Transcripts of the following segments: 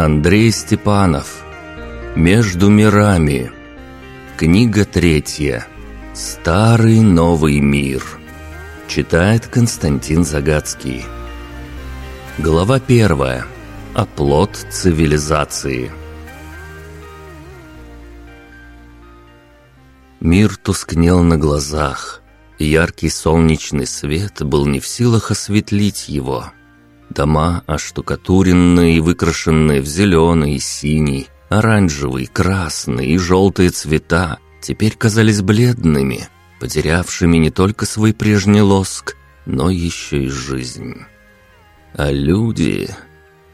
Андрей Степанов. Между мирами. Книга третья. Старый новый мир. Читает Константин Загадский. Глава первая. Оплот цивилизации. Мир тускнел на глазах. Яркий солнечный свет был не в силах осветлить его – Дома, оштукатуренные и выкрашенные в зеленый, синий, оранжевый, красный и желтые цвета, теперь казались бледными, потерявшими не только свой прежний лоск, но еще и жизнь. А люди,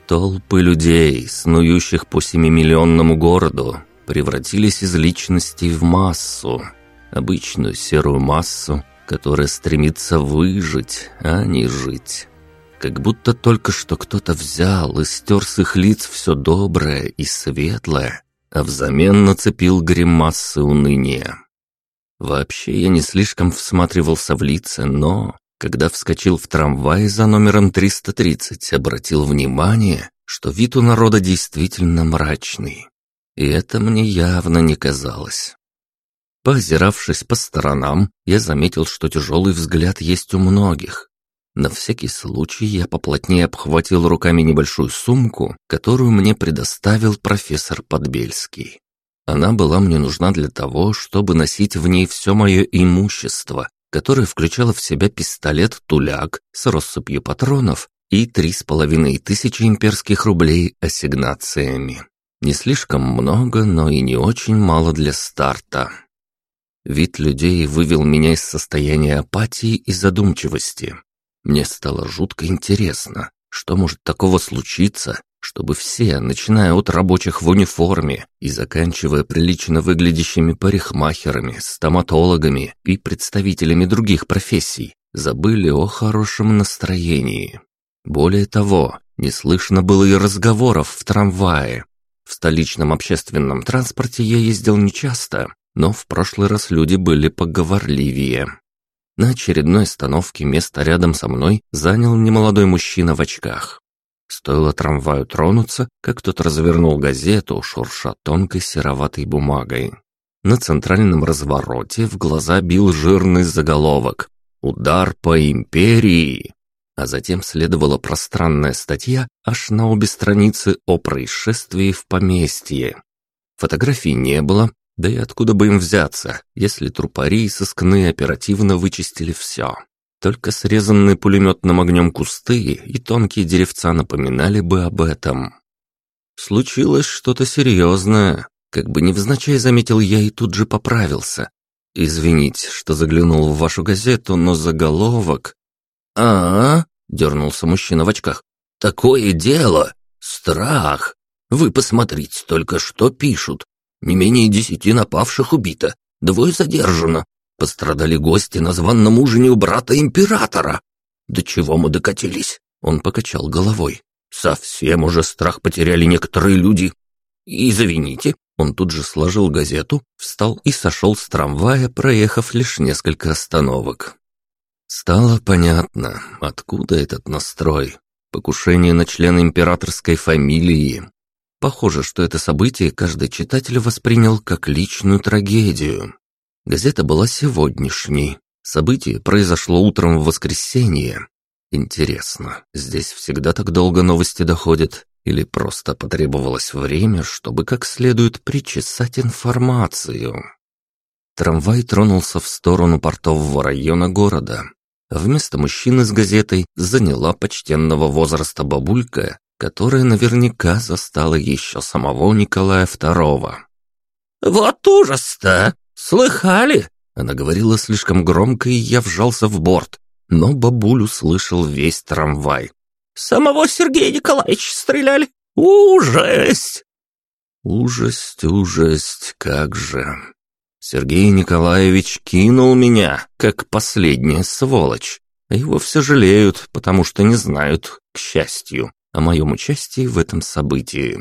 толпы людей, снующих по семимиллионному городу, превратились из личностей в массу, обычную серую массу, которая стремится выжить, а не жить как будто только что кто-то взял и стер с их лиц все доброе и светлое, а взамен нацепил гримасы уныния. Вообще я не слишком всматривался в лица, но, когда вскочил в трамвай за номером 330, обратил внимание, что вид у народа действительно мрачный. И это мне явно не казалось. Поозиравшись по сторонам, я заметил, что тяжелый взгляд есть у многих, на всякий случай я поплотнее обхватил руками небольшую сумку, которую мне предоставил профессор Подбельский. Она была мне нужна для того, чтобы носить в ней все мое имущество, которое включало в себя пистолет-туляк с россыпью патронов и три с половиной тысячи имперских рублей ассигнациями. Не слишком много, но и не очень мало для старта. Вид людей вывел меня из состояния апатии и задумчивости. Мне стало жутко интересно, что может такого случиться, чтобы все, начиная от рабочих в униформе и заканчивая прилично выглядящими парикмахерами, стоматологами и представителями других профессий, забыли о хорошем настроении. Более того, не слышно было и разговоров в трамвае. В столичном общественном транспорте я ездил нечасто, но в прошлый раз люди были поговорливее. На очередной остановке место рядом со мной занял немолодой мужчина в очках. Стоило трамваю тронуться, как тот развернул газету, шурша тонкой сероватой бумагой. На центральном развороте в глаза бил жирный заголовок «Удар по империи!» А затем следовала пространная статья аж на обе страницы о происшествии в поместье. Фотографий не было, да и откуда бы им взяться, если трупари и сыскные оперативно вычистили все. Только срезанные пулеметным огнем кусты и тонкие деревца напоминали бы об этом. Случилось что-то серьезное. Как бы невзначай заметил я и тут же поправился. Извините, что заглянул в вашу газету, но заголовок... а, -а, -а дернулся мужчина в очках. «Такое дело! Страх! Вы посмотрите только, что пишут. Не менее десяти напавших убито, двое задержано. Пострадали гости на званном ужине у брата императора. До чего мы докатились? Он покачал головой. Совсем уже страх потеряли некоторые люди. Извините. Он тут же сложил газету, встал и сошел с трамвая, проехав лишь несколько остановок. Стало понятно, откуда этот настрой. Покушение на члена императорской фамилии, Похоже, что это событие каждый читатель воспринял как личную трагедию. Газета была сегодняшней. Событие произошло утром в воскресенье. Интересно, здесь всегда так долго новости доходят? Или просто потребовалось время, чтобы как следует причесать информацию? Трамвай тронулся в сторону портового района города. Вместо мужчины с газетой заняла почтенного возраста бабулька которая наверняка застала еще самого Николая II. «Вот ужас-то! Слыхали?» Она говорила слишком громко, и я вжался в борт, но бабулю слышал весь трамвай. «Самого Сергея Николаевича стреляли! Ужасть!» «Ужасть, ужасть, как же!» Сергей Николаевич кинул меня, как последняя сволочь. Его все жалеют, потому что не знают, к счастью, о моем участии в этом событии.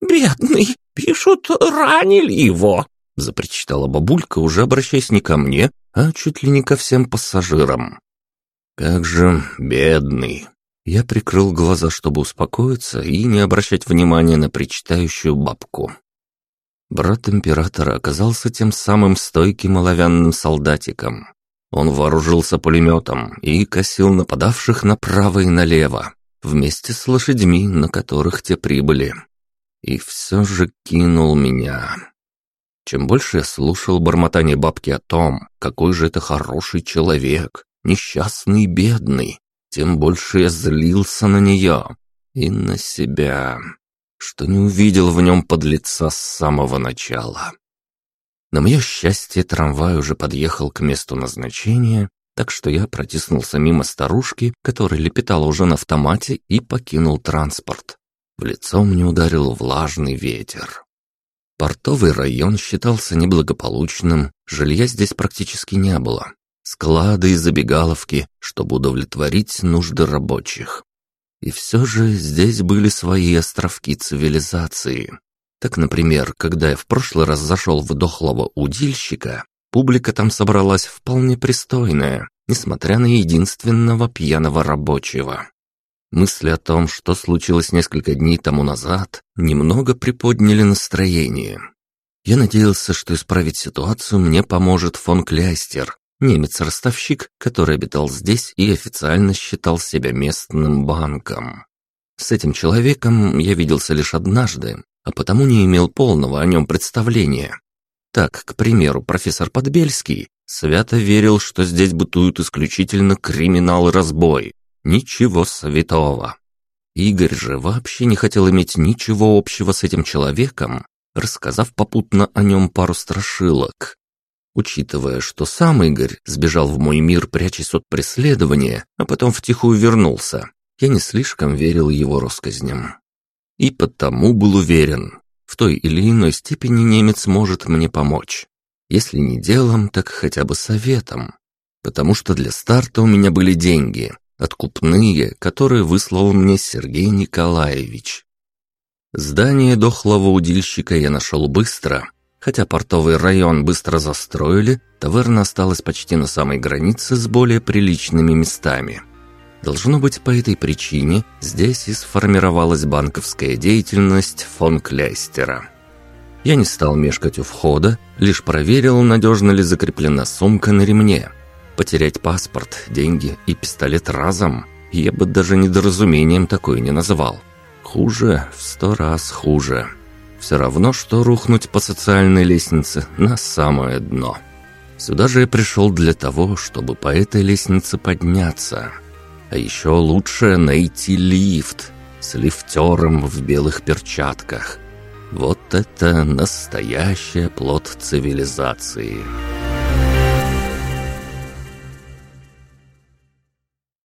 «Бедный, пишут, ранили его», — запричитала бабулька, уже обращаясь не ко мне, а чуть ли не ко всем пассажирам. «Как же бедный!» Я прикрыл глаза, чтобы успокоиться и не обращать внимания на причитающую бабку. Брат императора оказался тем самым стойким оловянным солдатиком. Он вооружился пулеметом и косил нападавших направо и налево, вместе с лошадьми, на которых те прибыли. И все же кинул меня. Чем больше я слушал бормотание бабки о том, какой же это хороший человек, несчастный и бедный, тем больше я злился на нее и на себя, что не увидел в нем подлеца с самого начала. На мое счастье, трамвай уже подъехал к месту назначения, так что я протиснулся мимо старушки, которая лепетала уже на автомате, и покинул транспорт. В лицо мне ударил влажный ветер. Портовый район считался неблагополучным, жилья здесь практически не было. Склады и забегаловки, чтобы удовлетворить нужды рабочих. И все же здесь были свои островки цивилизации. Так, например, когда я в прошлый раз зашел в дохлого удильщика, публика там собралась вполне пристойная, несмотря на единственного пьяного рабочего. Мысли о том, что случилось несколько дней тому назад, немного приподняли настроение. Я надеялся, что исправить ситуацию мне поможет фон Клястер, немец-ростовщик, который обитал здесь и официально считал себя местным банком. С этим человеком я виделся лишь однажды, а потому не имел полного о нем представления. Так, к примеру, профессор Подбельский свято верил, что здесь бытуют исключительно криминал и разбой. Ничего святого. Игорь же вообще не хотел иметь ничего общего с этим человеком, рассказав попутно о нем пару страшилок. Учитывая, что сам Игорь сбежал в мой мир, прячась от преследования, а потом втихую вернулся, я не слишком верил его россказням. И потому был уверен, в той или иной степени немец может мне помочь. Если не делом, так хотя бы советом. Потому что для старта у меня были деньги, откупные, которые выслал мне Сергей Николаевич. Здание дохлого удильщика я нашел быстро. Хотя портовый район быстро застроили, таверна осталась почти на самой границе с более приличными местами – Должно быть, по этой причине здесь и сформировалась банковская деятельность фон Кляйстера. Я не стал мешкать у входа, лишь проверил, надежно ли закреплена сумка на ремне. Потерять паспорт, деньги и пистолет разом я бы даже недоразумением такое не назвал. Хуже, в сто раз хуже. Все равно, что рухнуть по социальной лестнице на самое дно. Сюда же я пришел для того, чтобы по этой лестнице подняться. А еще лучше найти лифт с лифтером в белых перчатках. Вот это настоящий плод цивилизации.